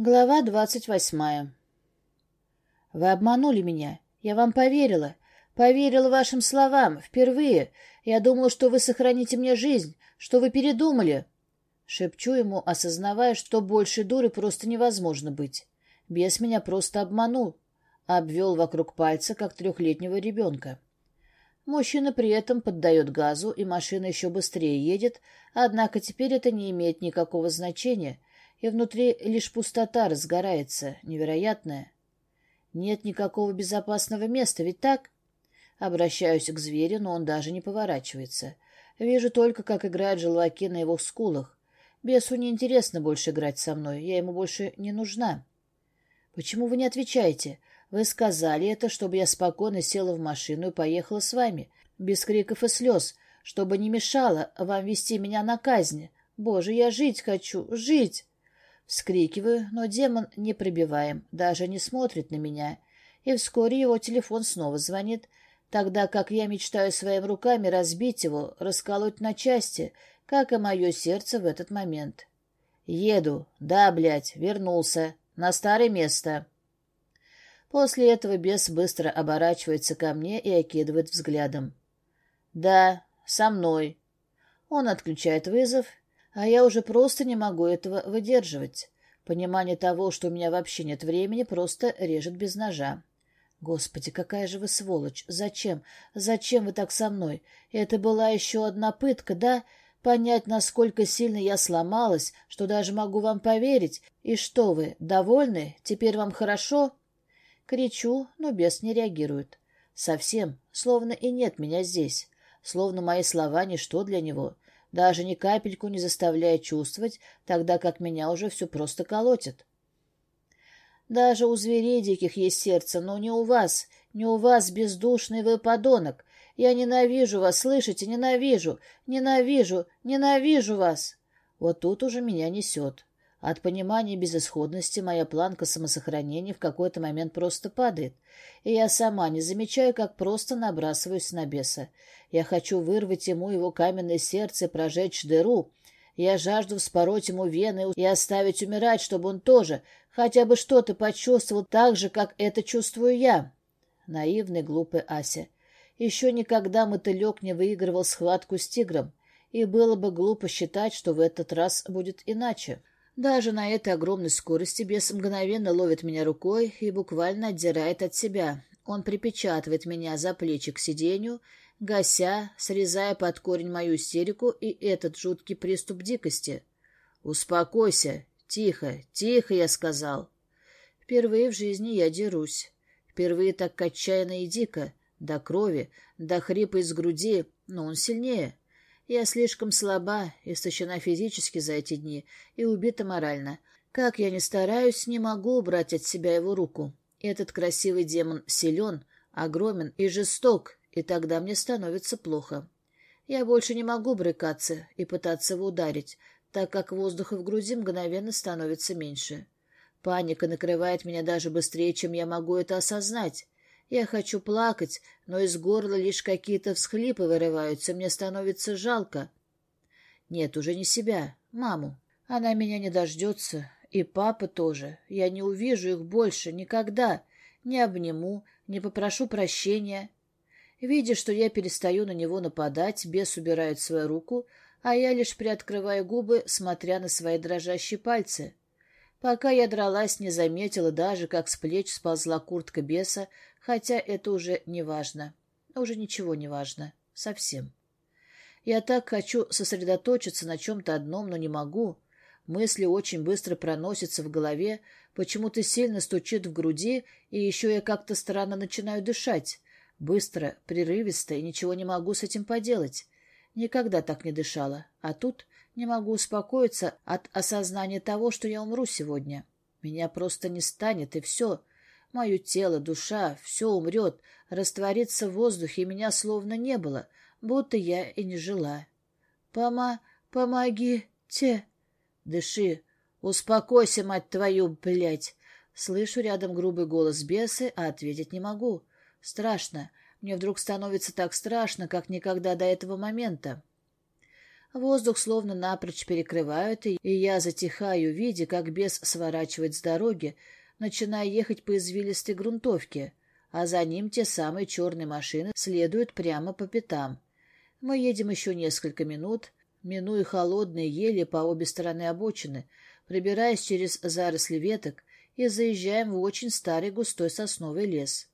Глава двадцать восьмая. Вы обманули меня. Я вам поверила. Поверила вашим словам. Впервые. Я думала, что вы сохраните мне жизнь, что вы передумали. Шепчу ему, осознавая, что больше дуры просто невозможно быть. Бес меня просто обманул. Обвел вокруг пальца, как трехлетнего ребенка. Мужчина при этом поддает газу, и машина еще быстрее едет, однако теперь это не имеет никакого значения — и внутри лишь пустота разгорается, невероятная. Нет никакого безопасного места, ведь так? Обращаюсь к зверю, но он даже не поворачивается. Вижу только, как играют желваки на его скулах. Бесу неинтересно больше играть со мной, я ему больше не нужна. Почему вы не отвечаете? Вы сказали это, чтобы я спокойно села в машину и поехала с вами, без криков и слез, чтобы не мешало вам вести меня на казнь. Боже, я жить хочу, жить! Вскрикиваю, но демон не пробиваем, даже не смотрит на меня, и вскоре его телефон снова звонит, тогда как я мечтаю своими руками разбить его, расколоть на части, как и мое сердце в этот момент. Еду. Да, блядь, вернулся. На старое место. После этого бес быстро оборачивается ко мне и окидывает взглядом. «Да, со мной». Он отключает вызов а я уже просто не могу этого выдерживать. Понимание того, что у меня вообще нет времени, просто режет без ножа. Господи, какая же вы сволочь! Зачем? Зачем вы так со мной? Это была еще одна пытка, да? Понять, насколько сильно я сломалась, что даже могу вам поверить. И что вы, довольны? Теперь вам хорошо? Кричу, но бес не реагирует. Совсем, словно и нет меня здесь. Словно мои слова — ничто для него — даже ни капельку не заставляя чувствовать, тогда как меня уже все просто колотит. Даже у зверей диких есть сердце, но не у вас, не у вас, бездушный вы подонок. Я ненавижу вас, слышите, ненавижу, ненавижу, ненавижу вас. Вот тут уже меня несет. От понимания безысходности моя планка самосохранения в какой-то момент просто падает, и я сама не замечаю, как просто набрасываюсь на беса. Я хочу вырвать ему его каменное сердце и прожечь дыру. Я жажду вспороть ему вены и оставить умирать, чтобы он тоже хотя бы что-то почувствовал так же, как это чувствую я. Наивный, глупый Ася. Еще никогда мотылек не выигрывал схватку с тигром, и было бы глупо считать, что в этот раз будет иначе. Даже на этой огромной скорости бес мгновенно ловит меня рукой и буквально отдирает от себя. Он припечатывает меня за плечи к сиденью, гася, срезая под корень мою истерику и этот жуткий приступ дикости. «Успокойся! Тихо! Тихо!» — я сказал. Впервые в жизни я дерусь. Впервые так отчаянно и дико, до крови, до хрипа из груди, но он сильнее. Я слишком слаба, истощена физически за эти дни и убита морально. Как я ни стараюсь, не могу убрать от себя его руку. Этот красивый демон силен, огромен и жесток, и тогда мне становится плохо. Я больше не могу брыкаться и пытаться его ударить, так как воздуха в груди мгновенно становится меньше. Паника накрывает меня даже быстрее, чем я могу это осознать. Я хочу плакать, но из горла лишь какие-то всхлипы вырываются, мне становится жалко. Нет, уже не себя, маму. Она меня не дождется, и папа тоже. Я не увижу их больше никогда. Не обниму, не попрошу прощения. Видя, что я перестаю на него нападать, бес убирает свою руку, а я лишь приоткрываю губы, смотря на свои дрожащие пальцы. Пока я дралась, не заметила даже, как с плеч сползла куртка беса, хотя это уже не важно. Уже ничего не важно. Совсем. Я так хочу сосредоточиться на чем-то одном, но не могу. Мысли очень быстро проносятся в голове, почему-то сильно стучит в груди, и еще я как-то странно начинаю дышать. Быстро, прерывисто, и ничего не могу с этим поделать. Никогда так не дышала. А тут не могу успокоиться от осознания того, что я умру сегодня. Меня просто не станет, и все. Мое тело, душа, все умрет, растворится в воздухе, и меня словно не было, будто я и не жила. Пома... помогите! Дыши! Успокойся, мать твою, блядь! Слышу рядом грубый голос бесы, а ответить не могу. Страшно. Мне вдруг становится так страшно, как никогда до этого момента. Воздух словно напрочь перекрывают, и я затихаю, видя, как бес сворачивает с дороги, начиная ехать по извилистой грунтовке, а за ним те самые черные машины следуют прямо по пятам. Мы едем еще несколько минут, минуя холодные ели по обе стороны обочины, пробираясь через заросли веток и заезжаем в очень старый густой сосновый лес.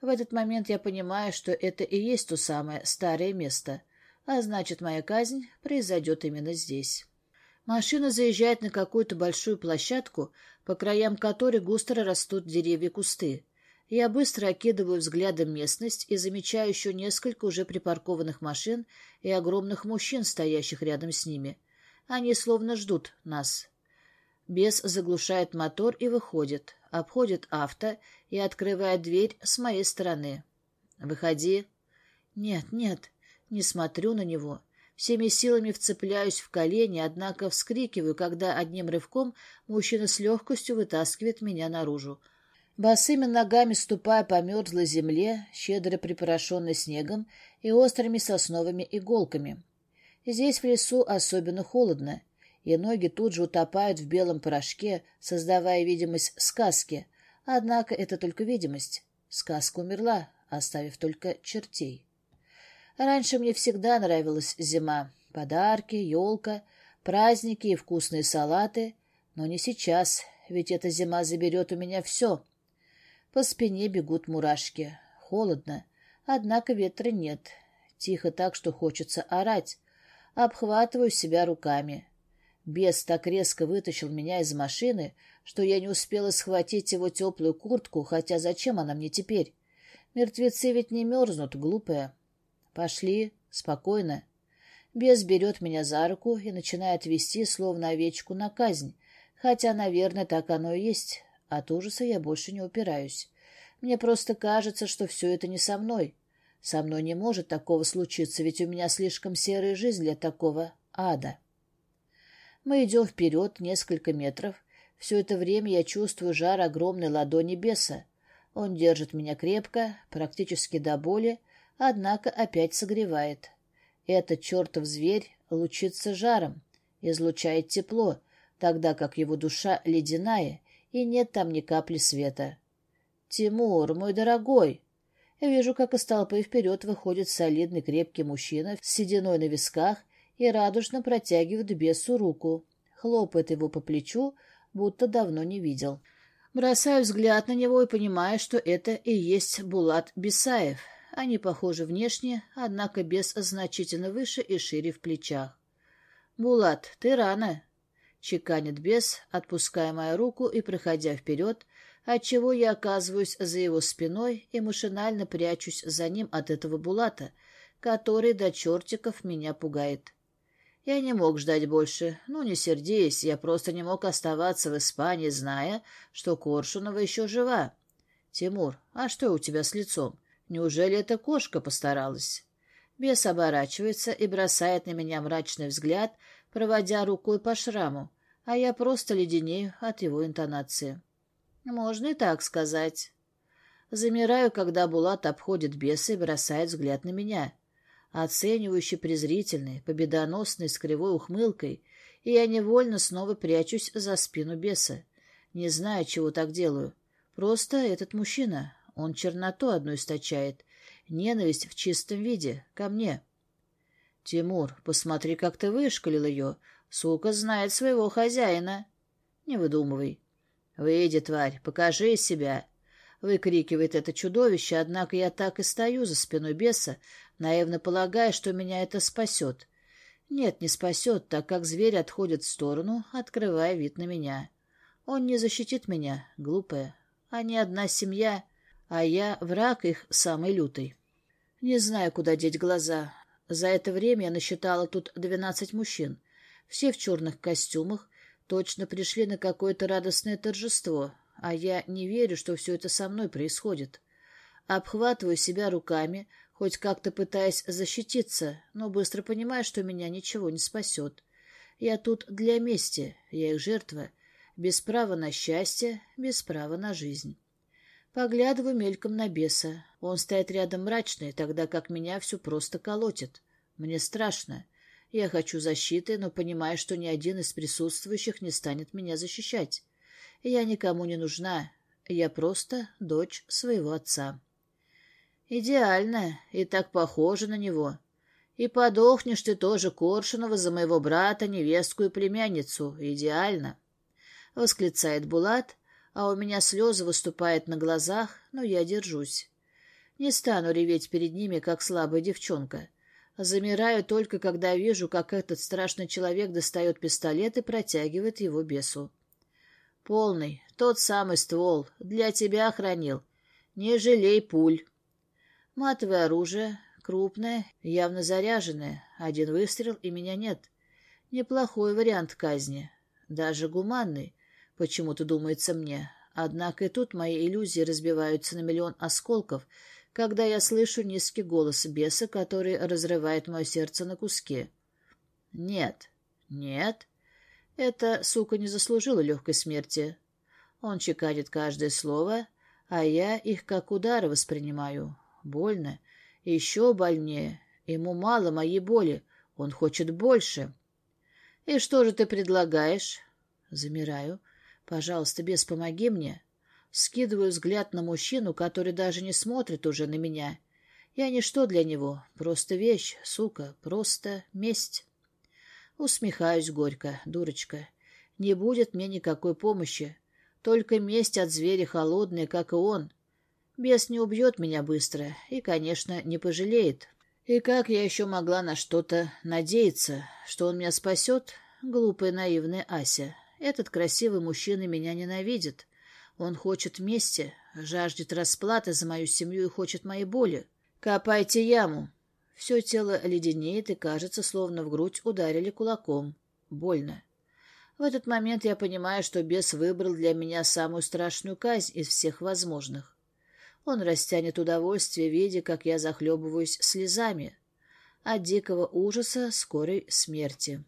В этот момент я понимаю, что это и есть то самое старое место, а значит, моя казнь произойдет именно здесь. Машина заезжает на какую-то большую площадку, по краям которой густо растут деревья-кусты. Я быстро окидываю взглядом местность и замечаю еще несколько уже припаркованных машин и огромных мужчин, стоящих рядом с ними. Они словно ждут нас. Бес заглушает мотор и выходит, обходит авто и открывает дверь с моей стороны. «Выходи». «Нет, нет, не смотрю на него». Всеми силами вцепляюсь в колени, однако вскрикиваю, когда одним рывком мужчина с легкостью вытаскивает меня наружу. Босыми ногами ступая по мерзлой земле, щедро припорошенной снегом и острыми сосновыми иголками. Здесь в лесу особенно холодно, и ноги тут же утопают в белом порошке, создавая видимость сказки. Однако это только видимость. Сказка умерла, оставив только чертей. Раньше мне всегда нравилась зима. Подарки, елка, праздники и вкусные салаты. Но не сейчас, ведь эта зима заберет у меня все — по спине бегут мурашки. Холодно, однако ветра нет. Тихо так, что хочется орать. Обхватываю себя руками. Бес так резко вытащил меня из машины, что я не успела схватить его теплую куртку, хотя зачем она мне теперь? Мертвецы ведь не мерзнут, глупая. Пошли, спокойно. Бес берет меня за руку и начинает вести, словно овечку, на казнь, хотя, наверное, так оно и есть. От ужаса я больше не упираюсь. Мне просто кажется, что все это не со мной. Со мной не может такого случиться, ведь у меня слишком серая жизнь для такого ада. Мы идем вперед несколько метров. Все это время я чувствую жар огромной ладони беса. Он держит меня крепко, практически до боли, однако опять согревает. Этот чертов зверь лучится жаром, излучает тепло, тогда как его душа ледяная, и нет там ни капли света. «Тимур, мой дорогой!» Я вижу, как из толпы вперед выходит солидный крепкий мужчина с сединой на висках и радужно протягивает бесу руку. Хлопает его по плечу, будто давно не видел. Бросаю взгляд на него и понимаю, что это и есть Булат Бесаев. Они похожи внешне, однако бес значительно выше и шире в плечах. «Булат, ты рано!» чеканит бес, отпуская мою руку и проходя вперед, отчего я оказываюсь за его спиной и машинально прячусь за ним от этого Булата, который до чертиков меня пугает. Я не мог ждать больше. Ну, не сердись, я просто не мог оставаться в Испании, зная, что Коршунова еще жива. Тимур, а что у тебя с лицом? Неужели эта кошка постаралась? Бес оборачивается и бросает на меня мрачный взгляд, проводя рукой по шраму, а я просто леденею от его интонации. Можно и так сказать. Замираю, когда Булат обходит беса и бросает взгляд на меня. Оценивающий презрительный, победоносный, с кривой ухмылкой, и я невольно снова прячусь за спину беса. Не знаю, чего так делаю. Просто этот мужчина, он черноту одну источает, ненависть в чистом виде, ко мне. «Тимур, посмотри, как ты вышкалил ее. Сука знает своего хозяина». «Не выдумывай». «Выйди, тварь, покажи себя». Выкрикивает это чудовище, однако я так и стою за спиной беса, наивно полагая, что меня это спасет. Нет, не спасет, так как зверь отходит в сторону, открывая вид на меня. Он не защитит меня, глупая. Они одна семья, а я враг их самый лютый. Не знаю, куда деть глаза. За это время я насчитала тут двенадцать мужчин. Все в черных костюмах, точно пришли на какое-то радостное торжество, а я не верю, что все это со мной происходит. Обхватываю себя руками, хоть как-то пытаясь защититься, но быстро понимаю, что меня ничего не спасет. Я тут для мести, я их жертва, без права на счастье, без права на жизнь. Поглядываю мельком на беса. Он стоит рядом мрачный, тогда как меня все просто колотит. Мне страшно. Я хочу защиты, но понимаю, что ни один из присутствующих не станет меня защищать. Я никому не нужна. Я просто дочь своего отца. Идеально, и так похожа на него. И подохнешь ты тоже, Коршунова, за моего брата, невестку и племянницу. Идеально. Восклицает Булат, а у меня слезы выступают на глазах, но я держусь. Не стану реветь перед ними, как слабая девчонка. Замираю только, когда вижу, как этот страшный человек достает пистолет и протягивает его бесу. Полный, тот самый ствол, для тебя хранил. Не жалей пуль. Матовое оружие, крупное, явно заряженное. Один выстрел, и меня нет. Неплохой вариант казни. Даже гуманный, почему-то думается мне. Однако и тут мои иллюзии разбиваются на миллион осколков, когда я слышу низкий голос беса, который разрывает мое сердце на куски. Нет, нет, эта сука не заслужила легкой смерти. Он чеканит каждое слово, а я их как удары воспринимаю. Больно, еще больнее. Ему мало моей боли, он хочет больше. И что же ты предлагаешь? Замираю. Пожалуйста, бес, помоги мне. Скидываю взгляд на мужчину, который даже не смотрит уже на меня. Я ничто для него, просто вещь, сука, просто месть. Усмехаюсь горько, дурочка. Не будет мне никакой помощи. Только месть от зверя холодная, как и он. Бес не убьет меня быстро и, конечно, не пожалеет. И как я еще могла на что-то надеяться, что он меня спасет? Глупая наивная Ася. Этот красивый мужчина меня ненавидит. Он хочет мести, жаждет расплаты за мою семью и хочет моей боли. Копайте яму. Все тело леденеет и кажется, словно в грудь ударили кулаком. Больно. В этот момент я понимаю, что бес выбрал для меня самую страшную казнь из всех возможных. Он растянет удовольствие, видя, как я захлебываюсь слезами от дикого ужаса скорой смерти.